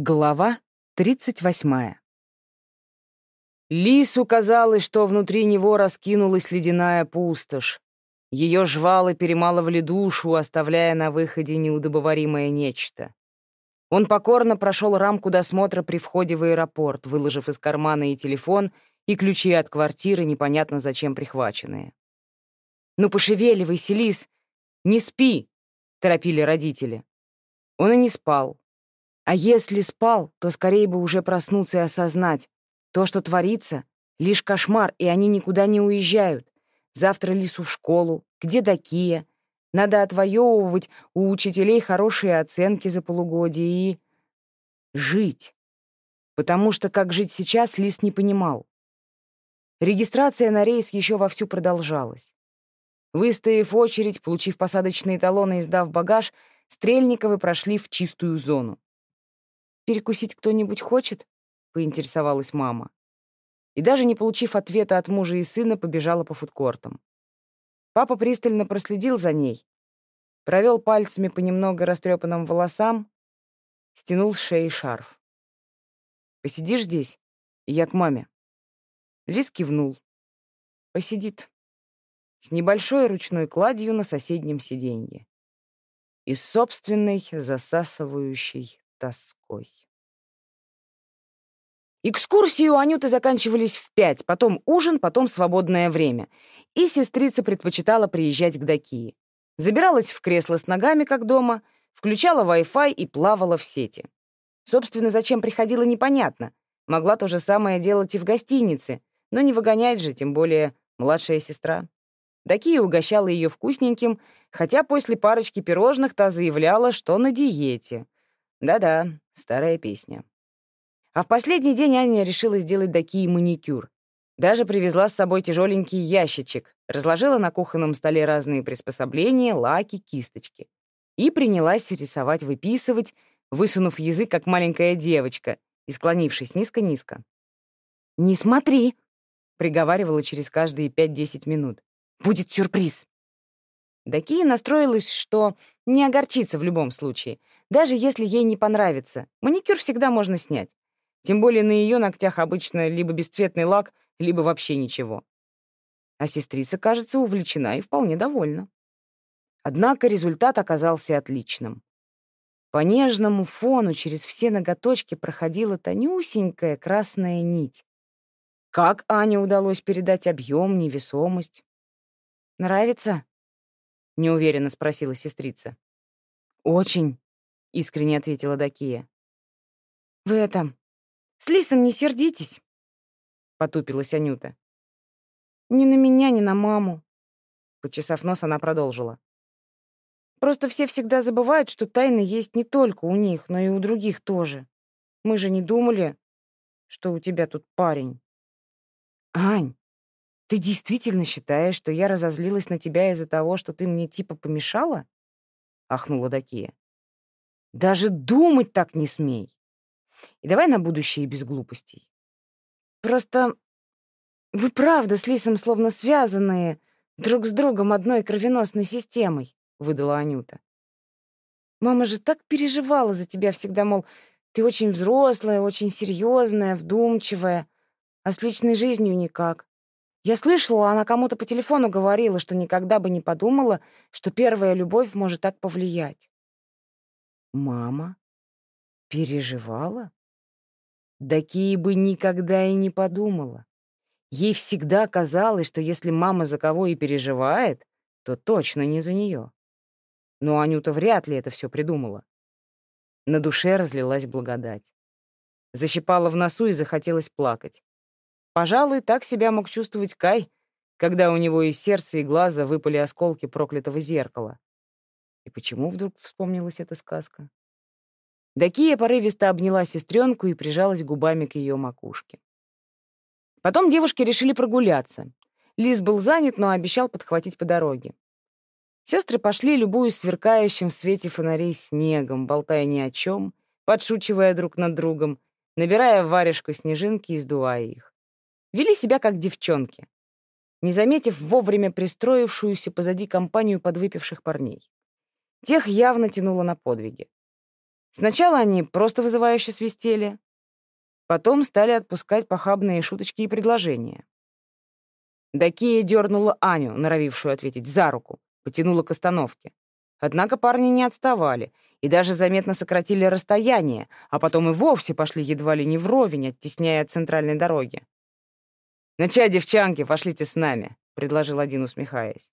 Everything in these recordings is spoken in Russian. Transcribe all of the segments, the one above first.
Глава 38. Лису казалось, что внутри него раскинулась ледяная пустошь. Ее жвалы перемалывали душу, оставляя на выходе неудобоваримое нечто. Он покорно прошел рамку досмотра при входе в аэропорт, выложив из кармана и телефон, и ключи от квартиры, непонятно зачем прихваченные. «Ну, пошевеливайся, Лис! Не спи!» — торопили родители. Он и не спал. А если спал, то скорее бы уже проснуться и осознать. То, что творится, — лишь кошмар, и они никуда не уезжают. Завтра Лису в школу. Где Дакия? Надо отвоевывать у учителей хорошие оценки за полугодие и... Жить. Потому что как жить сейчас, Лис не понимал. Регистрация на рейс еще вовсю продолжалась. Выстояв очередь, получив посадочные талоны и сдав багаж, Стрельниковы прошли в чистую зону. «Перекусить кто-нибудь хочет?» — поинтересовалась мама. И даже не получив ответа от мужа и сына, побежала по фудкортам. Папа пристально проследил за ней, провел пальцами по немного растрепанным волосам, стянул с шеи шарф. «Посидишь здесь, и я к маме». Лис кивнул. «Посидит». С небольшой ручной кладью на соседнем сиденье. И собственной засасывающей тоской. Экскурсии у Анюты заканчивались в пять, потом ужин, потом свободное время. И сестрица предпочитала приезжать к Дакии. Забиралась в кресло с ногами, как дома, включала Wi-Fi и плавала в сети. Собственно, зачем приходила, непонятно. Могла то же самое делать и в гостинице, но не выгонять же, тем более младшая сестра. Дакия угощала ее вкусненьким, хотя после парочки пирожных та заявляла, что на диете — да-да, старая песня. А в последний день Аня решила сделать такие маникюр. Даже привезла с собой тяжеленький ящичек, разложила на кухонном столе разные приспособления, лаки, кисточки. И принялась рисовать, выписывать, высунув язык, как маленькая девочка, и склонившись низко-низко. «Не смотри!» — приговаривала через каждые 5-10 минут. «Будет сюрприз!» Дакия настроилась, что не огорчится в любом случае, даже если ей не понравится. Маникюр всегда можно снять. Тем более на ее ногтях обычно либо бесцветный лак, либо вообще ничего. А сестрица, кажется, увлечена и вполне довольна. Однако результат оказался отличным. По нежному фону через все ноготочки проходила тонюсенькая красная нить. Как Ане удалось передать объем, невесомость? «Нравится?» неуверенно спросила сестрица. Очень, искренне ответила Дакия. Вы это, с Лисом не сердитесь, потупилась Анюта. Ни на меня, ни на маму. Почесав нос, она продолжила. Просто все всегда забывают, что тайны есть не только у них, но и у других тоже. Мы же не думали, что у тебя тут парень. Ань, «Ты действительно считаешь, что я разозлилась на тебя из-за того, что ты мне типа помешала?» — ахнула Дакия. «Даже думать так не смей. И давай на будущее без глупостей. Просто вы правда с Лисом словно связанные друг с другом одной кровеносной системой», — выдала Анюта. «Мама же так переживала за тебя всегда, мол, ты очень взрослая, очень серьезная, вдумчивая, а с личной жизнью никак. Я слышала, она кому-то по телефону говорила, что никогда бы не подумала, что первая любовь может так повлиять. Мама переживала? Да Кии бы никогда и не подумала. Ей всегда казалось, что если мама за кого и переживает, то точно не за нее. Но Анюта вряд ли это все придумала. На душе разлилась благодать. Защипала в носу и захотелось плакать. Пожалуй, так себя мог чувствовать Кай, когда у него из сердца и глаза выпали осколки проклятого зеркала. И почему вдруг вспомнилась эта сказка? Дакия порывисто обняла сестренку и прижалась губами к ее макушке. Потом девушки решили прогуляться. Лис был занят, но обещал подхватить по дороге. Сестры пошли, любуясь сверкающим в свете фонарей снегом, болтая ни о чем, подшучивая друг над другом, набирая в варежку снежинки и сдувая их. Вели себя как девчонки, не заметив вовремя пристроившуюся позади компанию подвыпивших парней. Тех явно тянуло на подвиги. Сначала они просто вызывающе свистели, потом стали отпускать похабные шуточки и предложения. Дакия дернула Аню, норовившую ответить, за руку, потянула к остановке. Однако парни не отставали и даже заметно сократили расстояние, а потом и вовсе пошли едва ли не вровень, оттесняя от центральной дороги. «Ну чай, девчонки, пошлите с нами», — предложил один, усмехаясь.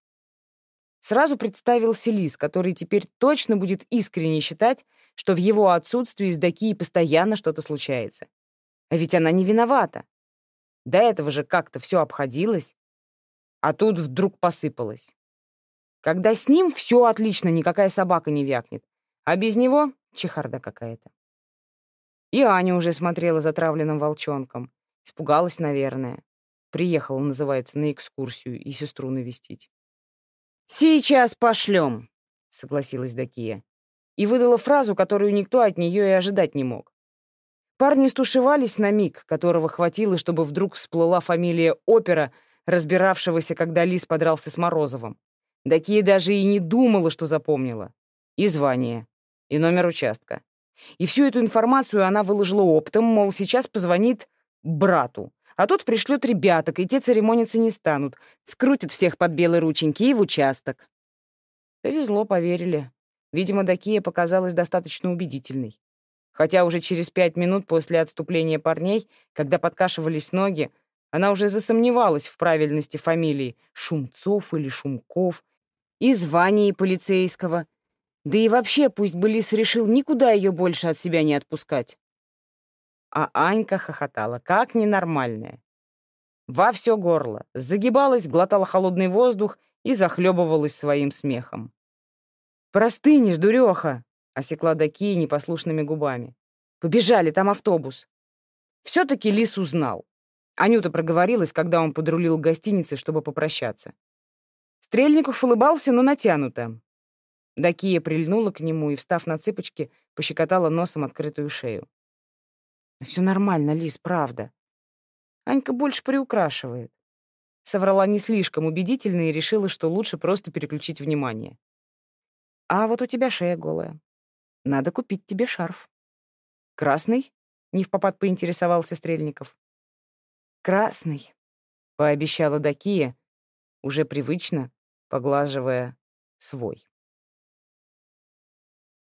Сразу представился Лис, который теперь точно будет искренне считать, что в его отсутствии с Дакией постоянно что-то случается. А ведь она не виновата. До этого же как-то все обходилось, а тут вдруг посыпалось. Когда с ним все отлично, никакая собака не вякнет, а без него чехарда какая-то. И Аня уже смотрела затравленным волчонком. Испугалась, наверное. Приехала, называется, на экскурсию и сестру навестить. «Сейчас пошлем», — согласилась Дакия. И выдала фразу, которую никто от нее и ожидать не мог. Парни стушевались на миг, которого хватило, чтобы вдруг всплыла фамилия опера, разбиравшегося, когда Лис подрался с Морозовым. Дакия даже и не думала, что запомнила. И звание, и номер участка. И всю эту информацию она выложила оптом, мол, сейчас позвонит брату. А тот пришлет ребяток, и те церемониться не станут. Скрутят всех под белые рученьки и в участок. Повезло, поверили. Видимо, Дакия показалась достаточно убедительной. Хотя уже через пять минут после отступления парней, когда подкашивались ноги, она уже засомневалась в правильности фамилии Шумцов или Шумков, и звании полицейского. Да и вообще, пусть бы Лис решил никуда ее больше от себя не отпускать. А Анька хохотала, как ненормальная. Во все горло, загибалась, глотала холодный воздух и захлебывалась своим смехом. «Простынешь, дуреха!» — осекла Дакия непослушными губами. «Побежали, там автобус!» Все-таки Лис узнал. Анюта проговорилась, когда он подрулил к гостинице, чтобы попрощаться. Стрельников улыбался, но натянуто. Дакия прильнула к нему и, встав на цыпочки, пощекотала носом открытую шею. «Все нормально, Лис, правда. Анька больше приукрашивает». Соврала не слишком убедительно и решила, что лучше просто переключить внимание. «А вот у тебя шея голая. Надо купить тебе шарф». «Красный?» — не в попад поинтересовался Стрельников. «Красный», — пообещала Дакия, уже привычно поглаживая свой.